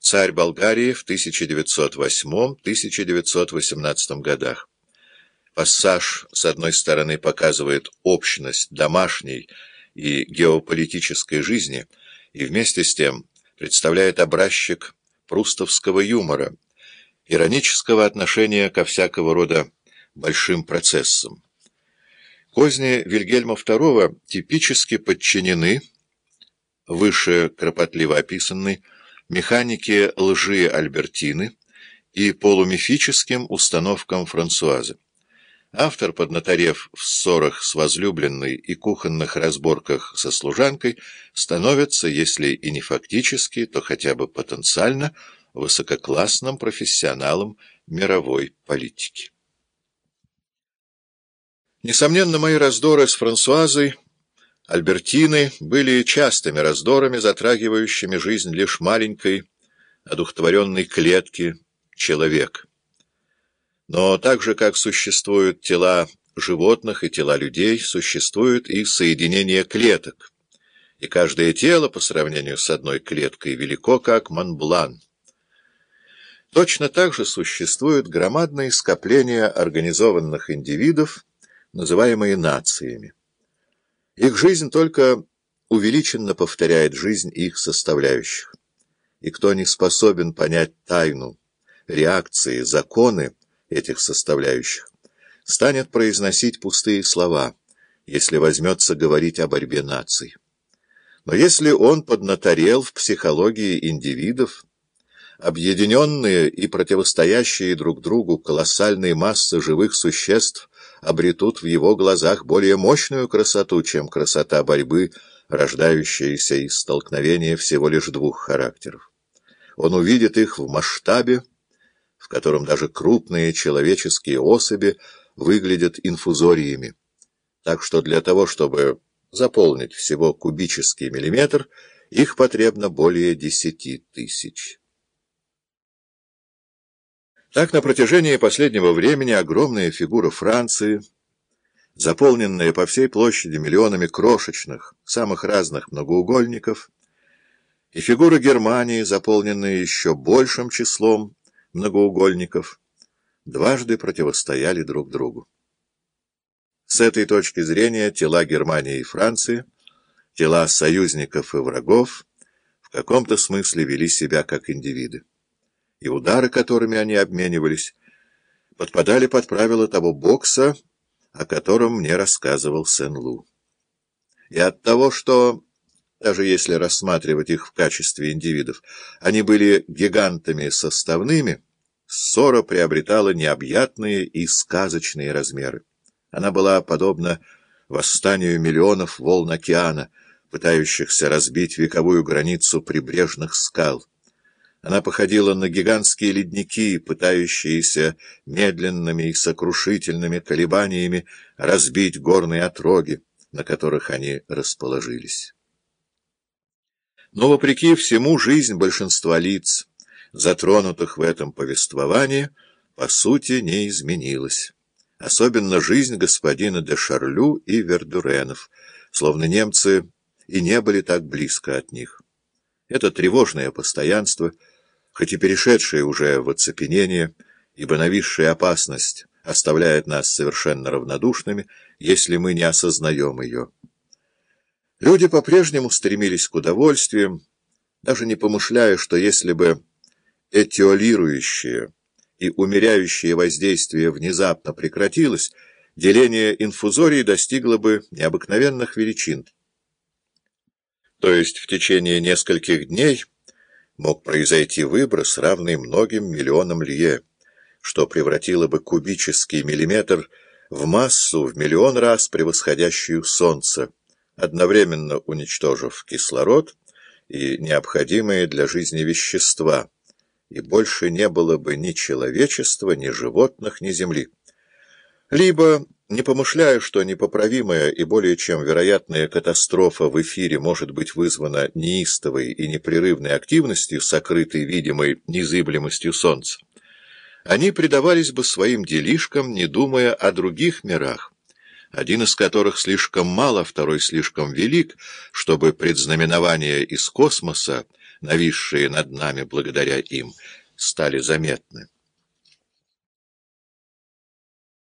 царь Болгарии в 1908-1918 годах. Пассаж, с одной стороны, показывает общность домашней и геополитической жизни, и вместе с тем представляет образчик прустовского юмора, иронического отношения ко всякого рода большим процессам. Козни Вильгельма II типически подчинены, выше кропотливо описанной, механике лжи Альбертины и полумифическим установкам Франсуазы. Автор, поднаторев в ссорах с возлюбленной и кухонных разборках со служанкой, становится, если и не фактически, то хотя бы потенциально, высококлассным профессионалом мировой политики. Несомненно, мои раздоры с Франсуазой Альбертины были частыми раздорами, затрагивающими жизнь лишь маленькой, одухотворенной клетки человека. Но так же, как существуют тела животных и тела людей, существует и соединение клеток. И каждое тело по сравнению с одной клеткой велико, как Монблан. Точно так же существуют громадные скопления организованных индивидов, называемые нациями. Их жизнь только увеличенно повторяет жизнь их составляющих. И кто не способен понять тайну, реакции, законы, этих составляющих, станет произносить пустые слова, если возьмется говорить о борьбе наций. Но если он поднаторел в психологии индивидов, объединенные и противостоящие друг другу колоссальные массы живых существ обретут в его глазах более мощную красоту, чем красота борьбы, рождающаяся из столкновения всего лишь двух характеров. Он увидит их в масштабе, в котором даже крупные человеческие особи выглядят инфузориями. Так что для того, чтобы заполнить всего кубический миллиметр, их потребно более десяти тысяч. Так на протяжении последнего времени огромная фигура Франции, заполненная по всей площади миллионами крошечных, самых разных многоугольников, и фигура Германии, заполненная еще большим числом многоугольников дважды противостояли друг другу. С этой точки зрения тела Германии и Франции, тела союзников и врагов, в каком-то смысле вели себя как индивиды. И удары, которыми они обменивались, подпадали под правила того бокса, о котором мне рассказывал Сен-Лу. И от того, что даже если рассматривать их в качестве индивидов, они были гигантами составными, ссора приобретала необъятные и сказочные размеры. Она была подобна восстанию миллионов волн океана, пытающихся разбить вековую границу прибрежных скал. Она походила на гигантские ледники, пытающиеся медленными и сокрушительными колебаниями разбить горные отроги, на которых они расположились. Но, вопреки всему, жизнь большинства лиц, затронутых в этом повествовании, по сути не изменилась. Особенно жизнь господина де Шарлю и Вердуренов, словно немцы и не были так близко от них. Это тревожное постоянство, хоть и перешедшее уже в оцепенение, ибо нависшая опасность оставляет нас совершенно равнодушными, если мы не осознаем ее. Люди по-прежнему стремились к удовольствиям, даже не помышляя, что если бы этиолирующее и умеряющее воздействие внезапно прекратилось, деление инфузорий достигло бы необыкновенных величин. То есть в течение нескольких дней мог произойти выброс, равный многим миллионам лье, что превратило бы кубический миллиметр в массу в миллион раз превосходящую Солнце, одновременно уничтожив кислород и необходимые для жизни вещества, и больше не было бы ни человечества, ни животных, ни земли. Либо, не помышляя, что непоправимая и более чем вероятная катастрофа в эфире может быть вызвана неистовой и непрерывной активностью, сокрытой видимой незыблемостью Солнца, они предавались бы своим делишкам, не думая о других мирах, один из которых слишком мал, а второй слишком велик, чтобы предзнаменования из космоса нависшие над нами благодаря им, стали заметны.